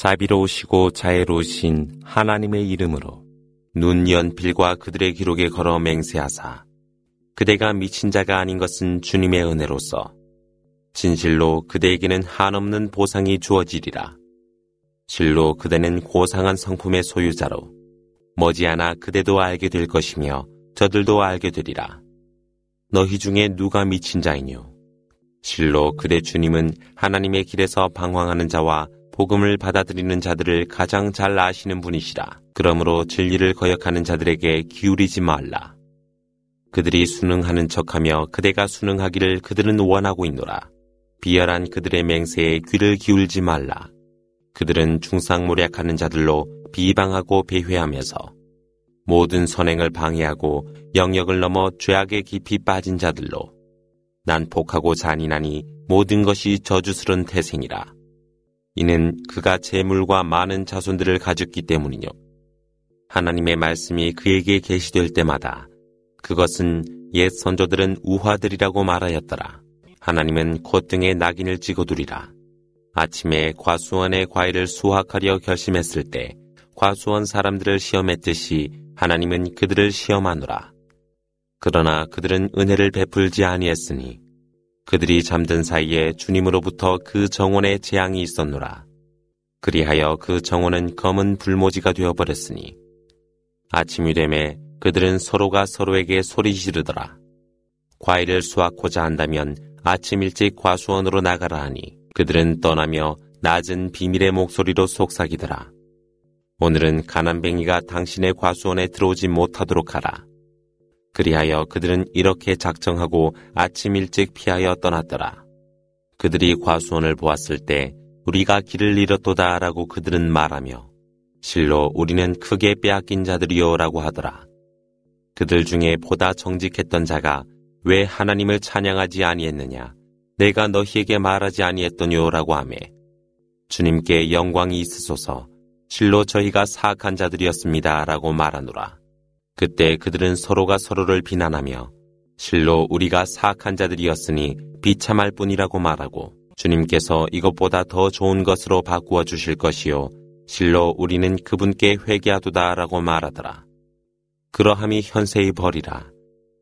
자비로우시고 자애로우신 하나님의 이름으로 눈 연필과 그들의 기록에 걸어 맹세하사 그대가 미친 자가 아닌 것은 주님의 은혜로서 진실로 그대에게는 한없는 보상이 주어지리라. 실로 그대는 고상한 성품의 소유자로 머지않아 그대도 알게 될 것이며 저들도 알게 되리라. 너희 중에 누가 미친 자이뇨? 실로 그대 주님은 하나님의 길에서 방황하는 자와 복음을 받아들이는 자들을 가장 잘 아시는 분이시라. 그러므로 진리를 거역하는 자들에게 기울이지 말라. 그들이 순응하는 척하며 그대가 순응하기를 그들은 원하고 있노라. 비열한 그들의 맹세에 귀를 기울지 말라. 그들은 중상모략하는 자들로 비방하고 배회하면서 모든 선행을 방해하고 영역을 넘어 죄악에 깊이 빠진 자들로 난폭하고 잔인하니 모든 것이 저주스런 태생이라. 이는 그가 재물과 많은 자손들을 가졌기 때문이뇨. 하나님의 말씀이 그에게 계시될 때마다 그것은 옛 선조들은 우화들이라고 말하였더라. 하나님은 콧등에 낙인을 찍어두리라. 아침에 과수원의 과일을 수확하려 결심했을 때 과수원 사람들을 시험했듯이 하나님은 그들을 시험하노라. 그러나 그들은 은혜를 베풀지 아니했으니 그들이 잠든 사이에 주님으로부터 그 정원에 재앙이 있었노라. 그리하여 그 정원은 검은 불모지가 되어버렸으니 아침이 되매 그들은 서로가 서로에게 소리 지르더라. 과일을 수확고자 한다면 아침 일찍 과수원으로 나가라 하니 그들은 떠나며 낮은 비밀의 목소리로 속삭이더라. 오늘은 가난뱅이가 당신의 과수원에 들어오지 못하도록 하라. 그리하여 그들은 이렇게 작정하고 아침 일찍 피하여 떠났더라. 그들이 과수원을 보았을 때 우리가 길을 잃었도다 라고 그들은 말하며 실로 우리는 크게 빼앗긴 자들이요 라고 하더라. 그들 중에 보다 정직했던 자가 왜 하나님을 찬양하지 아니했느냐? 내가 너희에게 말하지 아니했더뇨라고 하매 주님께 영광이 있으소서 실로 저희가 사악한 자들이었습니다 라고 말하노라. 그때 그들은 서로가 서로를 비난하며 실로 우리가 사악한 자들이었으니 비참할 뿐이라고 말하고 주님께서 이것보다 더 좋은 것으로 바꾸어 주실 것이요 실로 우리는 그분께 회개하도다라고 말하더라. 그러함이 현세의 벌이라.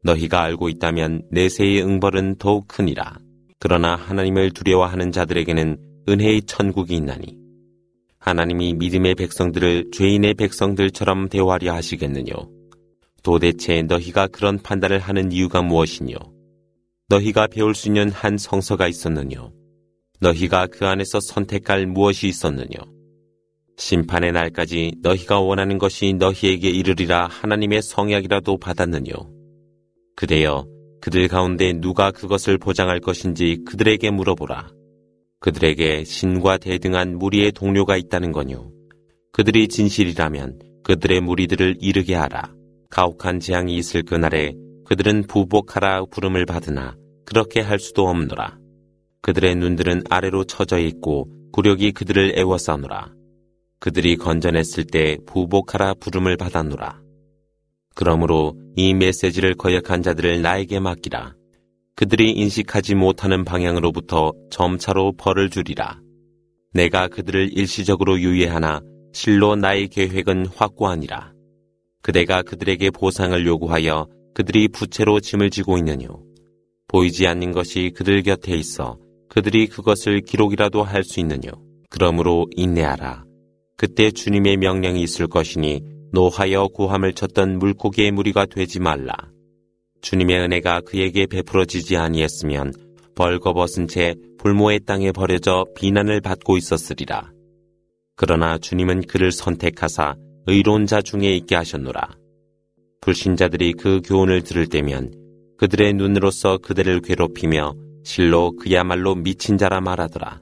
너희가 알고 있다면 내세의 응벌은 더욱 크니라. 그러나 하나님을 두려워하는 자들에게는 은혜의 천국이 있나니. 하나님이 믿음의 백성들을 죄인의 백성들처럼 대화하려 하시겠느뇨. 도대체 너희가 그런 판단을 하는 이유가 무엇이뇨? 너희가 배울 수 있는 한 성서가 있었느뇨? 너희가 그 안에서 선택할 무엇이 있었느뇨? 심판의 날까지 너희가 원하는 것이 너희에게 이르리라 하나님의 성약이라도 받았느뇨. 그대여 그들 가운데 누가 그것을 보장할 것인지 그들에게 물어보라. 그들에게 신과 대등한 무리의 동료가 있다는 거뇨. 그들이 진실이라면 그들의 무리들을 이르게 하라. 가혹한 재앙이 있을 그날에 그들은 부복하라 부름을 받으나 그렇게 할 수도 없노라. 그들의 눈들은 아래로 처져 있고 구력이 그들을 애워싸노라. 그들이 건전했을 때 부복하라 부름을 받았노라. 그러므로 이 메시지를 거역한 자들을 나에게 맡기라. 그들이 인식하지 못하는 방향으로부터 점차로 벌을 주리라. 내가 그들을 일시적으로 유예하나 실로 나의 계획은 확고하니라. 그대가 그들에게 보상을 요구하여 그들이 부채로 짐을 지고 있느뇨. 보이지 않는 것이 그들 곁에 있어 그들이 그것을 기록이라도 할 수 있느뇨. 그러므로 인내하라. 그때 주님의 명령이 있을 것이니 노하여 구함을 쳤던 물고기의 무리가 되지 말라. 주님의 은혜가 그에게 베풀어지지 아니했으면 벌거벗은 채 불모의 땅에 버려져 비난을 받고 있었으리라. 그러나 주님은 그를 선택하사 의로운 자 중에 있게 하셨노라. 불신자들이 그 교훈을 들을 때면 그들의 눈으로서 그들을 괴롭히며 실로 그야말로 미친 자라 말하더라.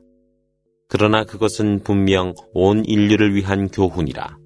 그러나 그것은 분명 온 인류를 위한 교훈이라.